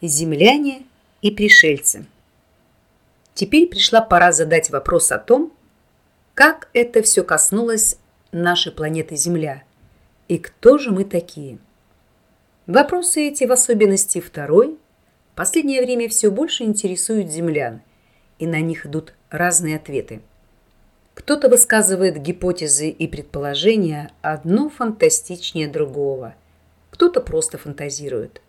Земляне и пришельцы. Теперь пришла пора задать вопрос о том, как это все коснулось нашей планеты Земля и кто же мы такие. Вопросы эти, в особенности второй, в последнее время все больше интересуют землян, и на них идут разные ответы. Кто-то высказывает гипотезы и предположения одно фантастичнее другого, кто-то просто фантазирует –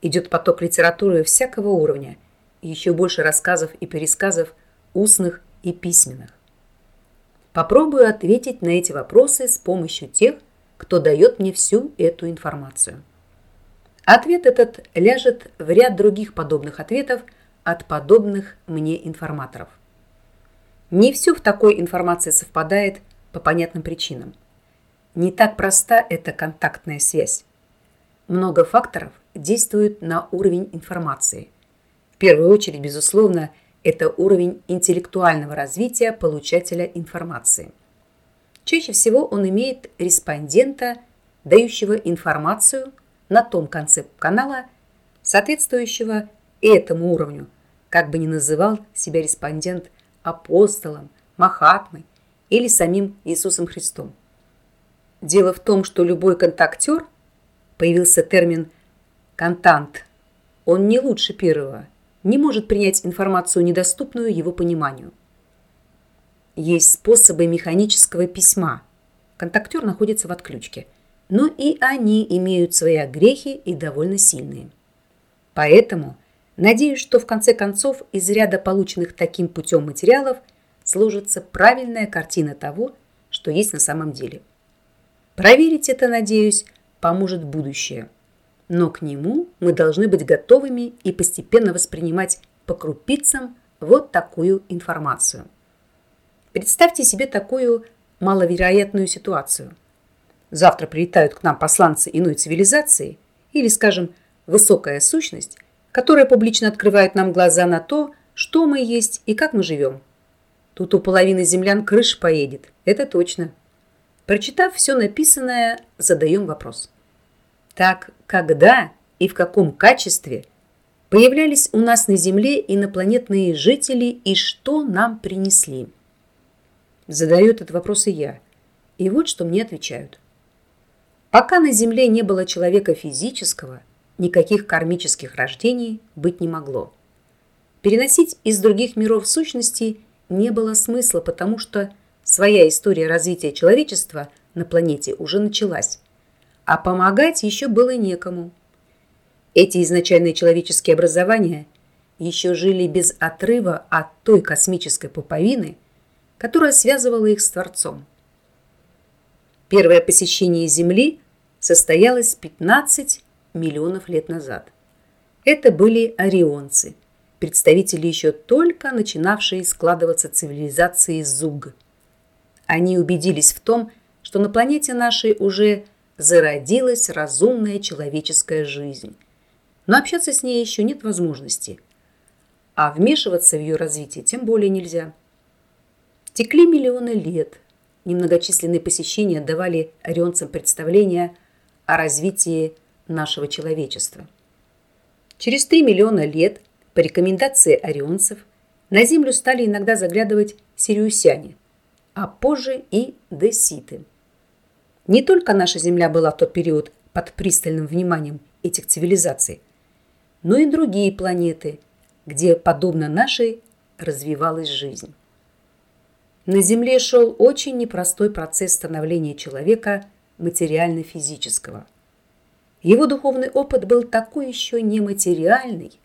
Идет поток литературы всякого уровня, и еще больше рассказов и пересказов устных и письменных. Попробую ответить на эти вопросы с помощью тех, кто дает мне всю эту информацию. Ответ этот ляжет в ряд других подобных ответов от подобных мне информаторов. Не все в такой информации совпадает по понятным причинам. Не так проста эта контактная связь. Много факторов – действуют на уровень информации. В первую очередь, безусловно, это уровень интеллектуального развития получателя информации. Чаще всего он имеет респондента, дающего информацию на том конце канала, соответствующего этому уровню, как бы ни называл себя респондент апостолом, Махатмой или самим Иисусом Христом. Дело в том, что любой контактер, появился термин Контант. Он не лучше первого, не может принять информацию, недоступную его пониманию. Есть способы механического письма. Контактер находится в отключке, но и они имеют свои огрехи и довольно сильные. Поэтому надеюсь, что в конце концов из ряда полученных таким путем материалов сложится правильная картина того, что есть на самом деле. Проверить это, надеюсь, поможет будущее – но к нему мы должны быть готовыми и постепенно воспринимать по крупицам вот такую информацию. Представьте себе такую маловероятную ситуацию. Завтра прилетают к нам посланцы иной цивилизации или, скажем, высокая сущность, которая публично открывает нам глаза на то, что мы есть и как мы живем. Тут у половины землян крыша поедет, это точно. Прочитав все написанное, задаем вопрос – так, когда и в каком качестве появлялись у нас на Земле инопланетные жители и что нам принесли? Задаю этот вопрос и я. И вот что мне отвечают. Пока на Земле не было человека физического, никаких кармических рождений быть не могло. Переносить из других миров сущности не было смысла, потому что своя история развития человечества на планете уже началась а помогать еще было некому. Эти изначальные человеческие образования еще жили без отрыва от той космической пуповины, которая связывала их с Творцом. Первое посещение Земли состоялось 15 миллионов лет назад. Это были орионцы, представители еще только начинавшие складываться цивилизации Зуг. Они убедились в том, что на планете нашей уже зародилась разумная человеческая жизнь. Но общаться с ней еще нет возможности. А вмешиваться в ее развитие тем более нельзя. Текли миллионы лет. Немногочисленные посещения давали орионцам представление о развитии нашего человечества. Через 3 миллиона лет по рекомендации орионцев на Землю стали иногда заглядывать сириусяне, а позже и деситы – не только наша Земля была в тот период под пристальным вниманием этих цивилизаций, но и другие планеты, где, подобно нашей, развивалась жизнь. На Земле шел очень непростой процесс становления человека материально-физического. Его духовный опыт был такой еще нематериальный,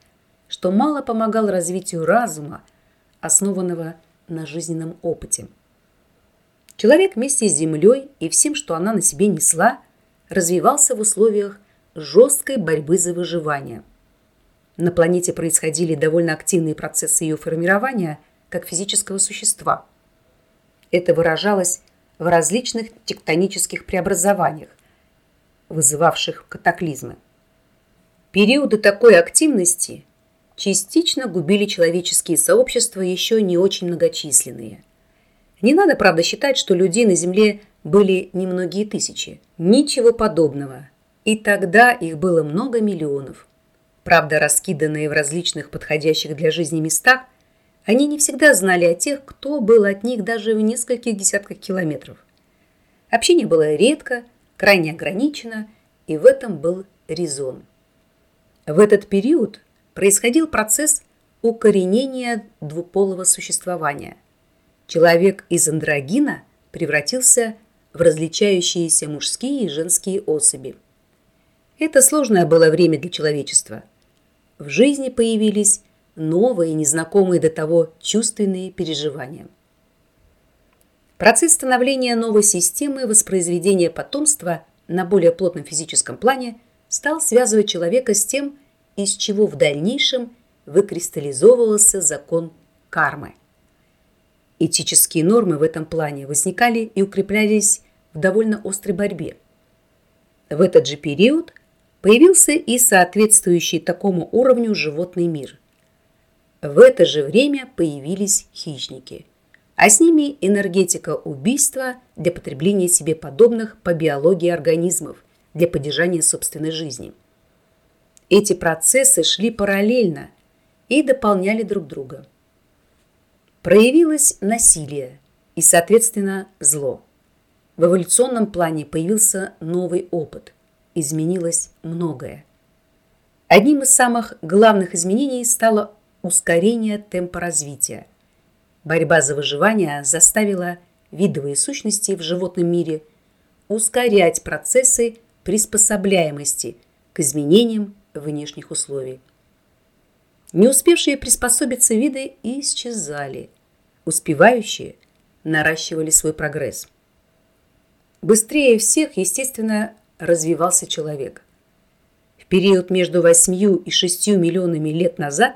что мало помогал развитию разума, основанного на жизненном опыте. Человек вместе с Землей и всем, что она на себе несла, развивался в условиях жесткой борьбы за выживание. На планете происходили довольно активные процессы ее формирования как физического существа. Это выражалось в различных тектонических преобразованиях, вызывавших катаклизмы. Периоды такой активности частично губили человеческие сообщества еще не очень многочисленные – не надо, правда, считать, что людей на Земле были немногие тысячи. Ничего подобного. И тогда их было много миллионов. Правда, раскиданные в различных подходящих для жизни местах, они не всегда знали о тех, кто был от них даже в нескольких десятках километров. Общение было редко, крайне ограничено, и в этом был резон. В этот период происходил процесс укоренения двуполого существования. Человек из андрогина превратился в различающиеся мужские и женские особи. Это сложное было время для человечества. В жизни появились новые, незнакомые до того чувственные переживания. Процесс становления новой системы воспроизведения потомства на более плотном физическом плане стал связывать человека с тем, из чего в дальнейшем выкристаллизовывался закон кармы. Этические нормы в этом плане возникали и укреплялись в довольно острой борьбе. В этот же период появился и соответствующий такому уровню животный мир. В это же время появились хищники, а с ними энергетика убийства для потребления себе подобных по биологии организмов для поддержания собственной жизни. Эти процессы шли параллельно и дополняли друг друга. Проявилось насилие и, соответственно, зло. В эволюционном плане появился новый опыт, изменилось многое. Одним из самых главных изменений стало ускорение темпа развития. Борьба за выживание заставила видовые сущности в животном мире ускорять процессы приспособляемости к изменениям внешних условий. Не успевшие приспособиться виды исчезали, успевающие наращивали свой прогресс. Быстрее всех, естественно, развивался человек. В период между 8 и 6 миллионами лет назад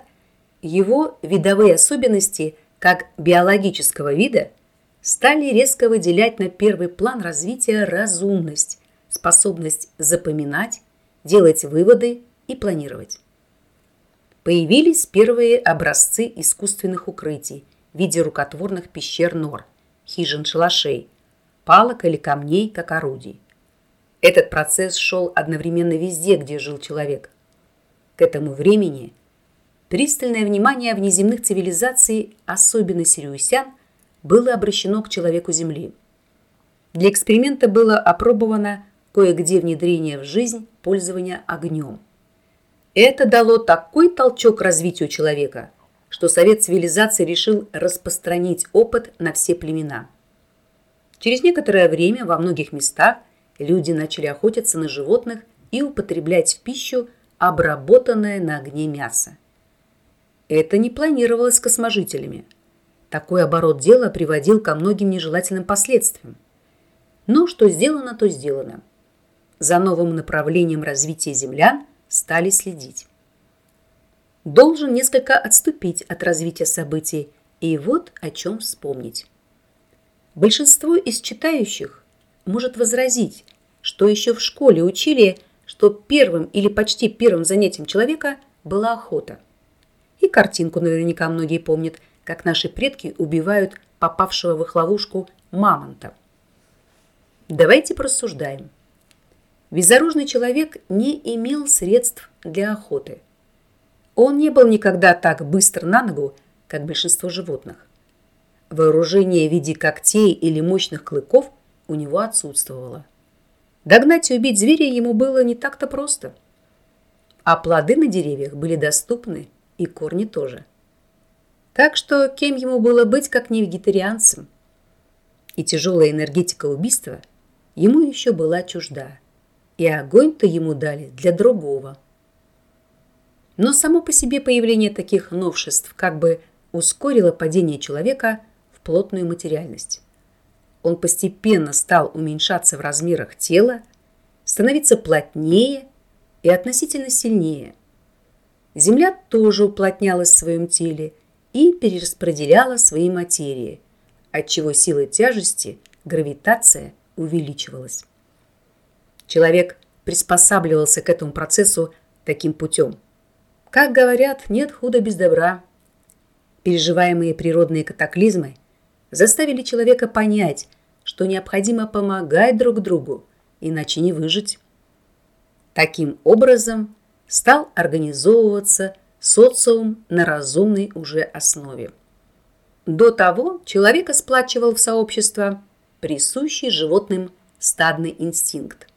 его видовые особенности как биологического вида стали резко выделять на первый план развития разумность, способность запоминать, делать выводы и планировать. Появились первые образцы искусственных укрытий в виде рукотворных пещер нор, хижин-шалашей, палок или камней как орудий. Этот процесс шел одновременно везде, где жил человек. К этому времени Пристальное внимание внеземных цивилизаций, особенно сириусян, было обращено к человеку Земли. Для эксперимента было опробовано кое-где внедрение в жизнь пользования огнем. Это дало такой толчок развитию человека, что Совет цивилизации решил распространить опыт на все племена. Через некоторое время во многих местах люди начали охотиться на животных и употреблять в пищу обработанное на огне мясо. Это не планировалось косможителями. Такой оборот дела приводил ко многим нежелательным последствиям. Но что сделано, то сделано. За новым направлением развития землян стали следить. Должен несколько отступить от развития событий, и вот о чем вспомнить. Большинство из читающих может возразить, что еще в школе учили, что первым или почти первым занятием человека была охота – и картинку наверняка многие помнят, как наши предки убивают попавшего в их ловушку мамонта. Давайте просуждаем. Безоружный человек не имел средств для охоты. Он не был никогда так быстр на ногу, как большинство животных. Вооружение в виде когтей или мощных клыков у него отсутствовало. Догнать и убить зверя ему было не так-то просто. А плоды на деревьях были доступны и корни тоже. Так что кем ему было быть, как не вегетарианцем? И тяжелая энергетика убийства ему еще была чужда. И огонь-то ему дали для другого. Но само по себе появление таких новшеств как бы ускорило падение человека в плотную материальность. Он постепенно стал уменьшаться в размерах тела, становиться плотнее и относительно сильнее – Земля тоже уплотнялась в своем теле и перераспределяла свои материи, отчего сила тяжести, гравитация увеличивалась. Человек приспосабливался к этому процессу таким путем. Как говорят, нет худа без добра. Переживаемые природные катаклизмы заставили человека понять, что необходимо помогать друг другу, иначе не выжить. Таким образом, стал организовываться социум на разумной уже основе. До того человека сплачивал в сообщество присущий животным стадный инстинкт.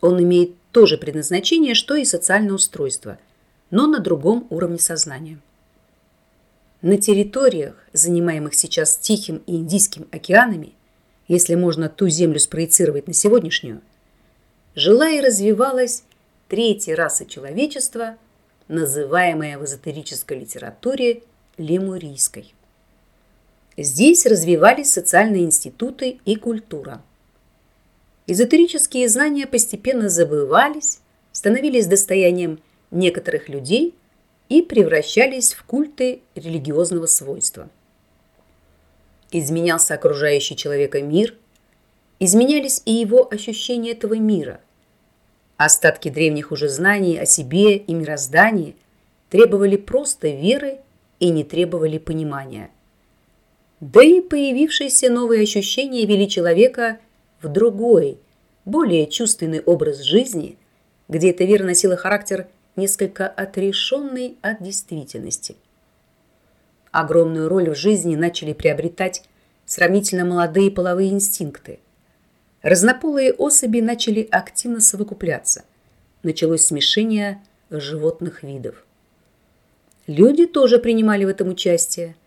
Он имеет то же предназначение, что и социальное устройство, но на другом уровне сознания. На территориях, занимаемых сейчас Тихим и Индийским океанами, если можно ту землю спроецировать на сегодняшнюю, жила и развивалась третья раса человечества, называемая в эзотерической литературе лемурийской. Здесь развивались социальные институты и культура. Эзотерические знания постепенно забывались, становились достоянием некоторых людей и превращались в культы религиозного свойства. Изменялся окружающий человека мир, изменялись и его ощущения этого мира. Остатки древних уже знаний о себе и мироздании требовали просто веры и не требовали понимания – да и появившиеся новые ощущения вели человека в другой, более чувственный образ жизни, где эта вера носила характер несколько отрешенный от действительности. Огромную роль в жизни начали приобретать сравнительно молодые половые инстинкты. Разнополые особи начали активно совокупляться. Началось смешение животных видов. Люди тоже принимали в этом участие –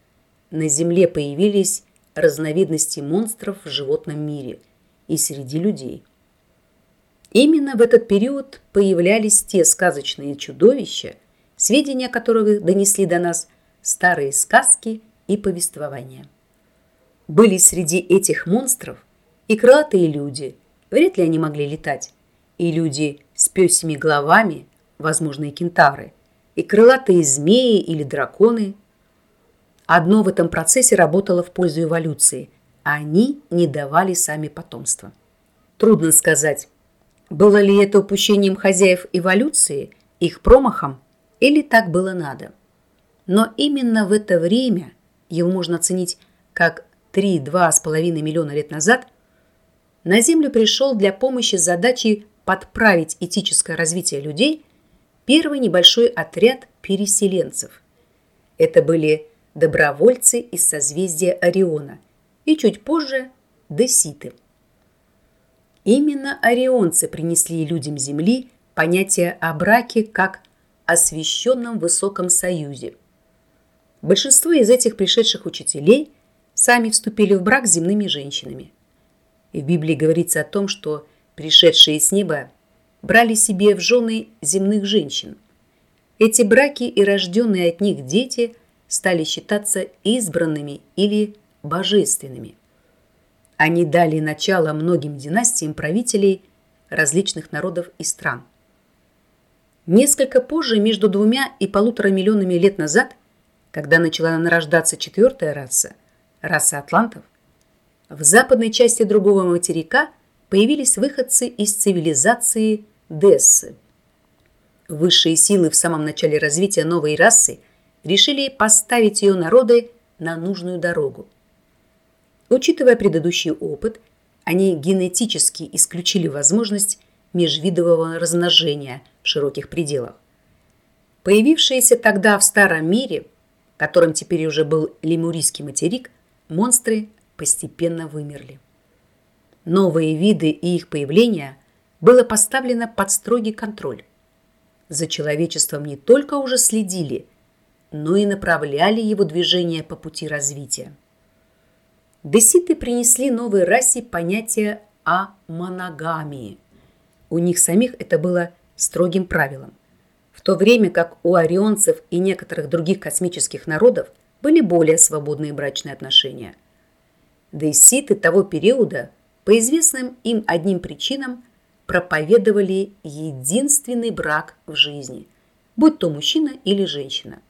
на Земле появились разновидности монстров в животном мире и среди людей. Именно в этот период появлялись те сказочные чудовища, сведения о которых донесли до нас старые сказки и повествования. Были среди этих монстров и крылатые люди, вряд ли они могли летать, и люди с пёсими головами, возможно, и кентавры, и крылатые змеи или драконы – Одно в этом процессе работало в пользу эволюции. Они не давали сами потомства. Трудно сказать, было ли это упущением хозяев эволюции, их промахом, или так было надо. Но именно в это время, его можно оценить как 3-2,5 миллиона лет назад, на Землю пришел для помощи с задачей подправить этическое развитие людей первый небольшой отряд переселенцев. Это были добровольцы из созвездия Ориона и чуть позже деситы. Именно орионцы принесли людям Земли понятие о браке как освященном высоком союзе. Большинство из этих пришедших учителей сами вступили в брак с земными женщинами. И в Библии говорится о том, что пришедшие с неба брали себе в жены земных женщин. Эти браки и рожденные от них дети стали считаться избранными или божественными. Они дали начало многим династиям правителей различных народов и стран. Несколько позже, между двумя и полутора миллионами лет назад, когда начала нарождаться четвертая раса, раса атлантов, в западной части другого материка появились выходцы из цивилизации Дессы. Высшие силы в самом начале развития новой расы – решили поставить ее народы на нужную дорогу. Учитывая предыдущий опыт, они генетически исключили возможность межвидового размножения в широких пределах. Появившиеся тогда в Старом мире, которым теперь уже был лемурийский материк, монстры постепенно вымерли. Новые виды и их появление было поставлено под строгий контроль. За человечеством не только уже следили – но и направляли его движение по пути развития. Деситы принесли новой расе понятие о моногамии. У них самих это было строгим правилом, в то время как у орионцев и некоторых других космических народов были более свободные брачные отношения. Деситы того периода по известным им одним причинам проповедовали единственный брак в жизни, будь то мужчина или женщина –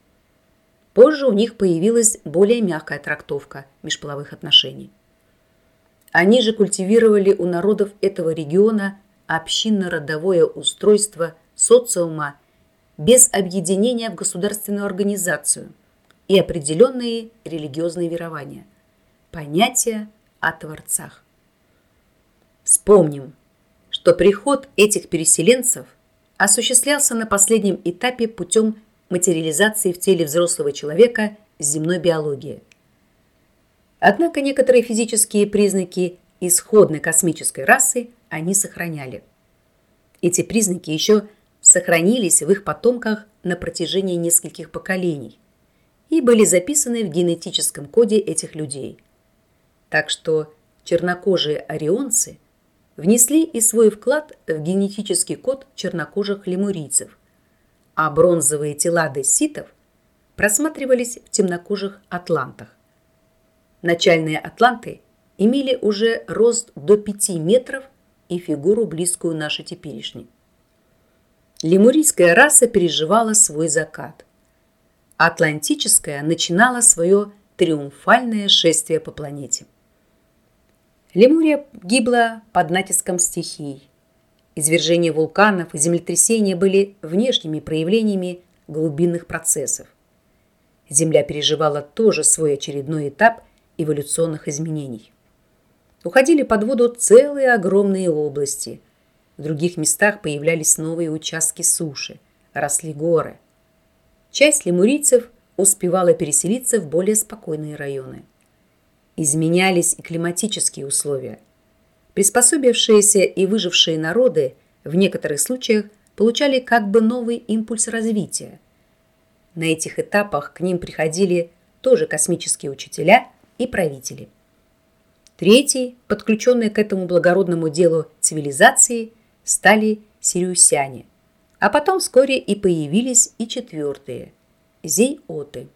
Позже у них появилась более мягкая трактовка межполовых отношений. Они же культивировали у народов этого региона общинно-родовое устройство социума без объединения в государственную организацию и определенные религиозные верования, понятия о творцах. Вспомним, что приход этих переселенцев осуществлялся на последнем этапе путем материализации в теле взрослого человека земной биологии. Однако некоторые физические признаки исходной космической расы они сохраняли. Эти признаки еще сохранились в их потомках на протяжении нескольких поколений и были записаны в генетическом коде этих людей. Так что чернокожие орионцы внесли и свой вклад в генетический код чернокожих лемурийцев, а бронзовые тела деситов просматривались в темнокожих атлантах. Начальные атланты имели уже рост до 5 метров и фигуру, близкую нашей теперешней. Лемурийская раса переживала свой закат. Атлантическая начинала свое триумфальное шествие по планете. Лемурия гибла под натиском стихий. Извержения вулканов и землетрясения были внешними проявлениями глубинных процессов. Земля переживала тоже свой очередной этап эволюционных изменений. Уходили под воду целые огромные области. В других местах появлялись новые участки суши, росли горы. Часть лемурийцев успевала переселиться в более спокойные районы. Изменялись и климатические условия. Приспособившиеся и выжившие народы в некоторых случаях получали как бы новый импульс развития. На этих этапах к ним приходили тоже космические учителя и правители. Третий, подключенные к этому благородному делу цивилизации, стали сириусяне. А потом вскоре и появились и четвертые – зейоты.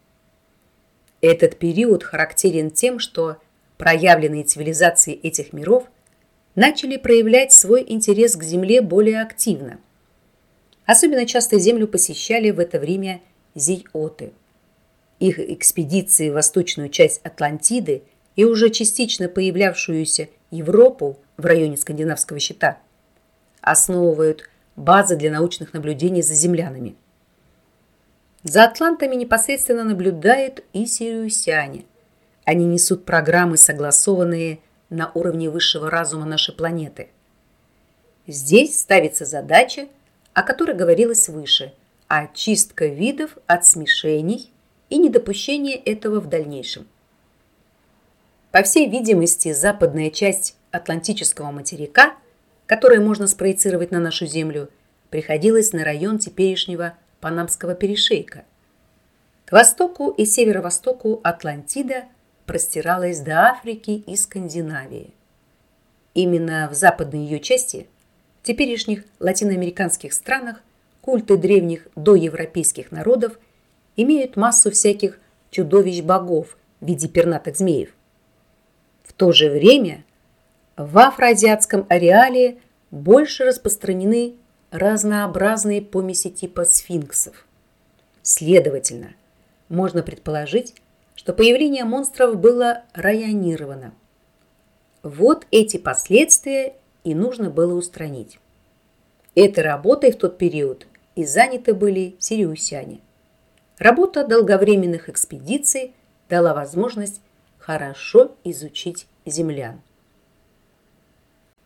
Этот период характерен тем, что проявленные цивилизации этих миров начали проявлять свой интерес к Земле более активно. Особенно часто Землю посещали в это время зейоты. Их экспедиции в восточную часть Атлантиды и уже частично появлявшуюся Европу в районе скандинавского щита основывают базы для научных наблюдений за землянами. За атлантами непосредственно наблюдают и сириусяне. Они несут программы, согласованные на уровне высшего разума нашей планеты. Здесь ставится задача, о которой говорилось выше, очистка видов от смешений и недопущение этого в дальнейшем. По всей видимости, западная часть Атлантического материка, которую можно спроецировать на нашу Землю, приходилась на район теперешнего Панамского перешейка. К востоку и северо-востоку Атлантида простиралась до Африки и Скандинавии. Именно в западной ее части, в теперешних латиноамериканских странах, культы древних доевропейских народов имеют массу всяких чудовищ-богов в виде пернатых змеев – в то же время в афроазиатском ареале больше распространены разнообразные помеси типа сфинксов. Следовательно, можно предположить, что появление монстров было районировано. Вот эти последствия и нужно было устранить. Этой работой в тот период и заняты были сириусяне. Работа долговременных экспедиций дала возможность хорошо изучить землян.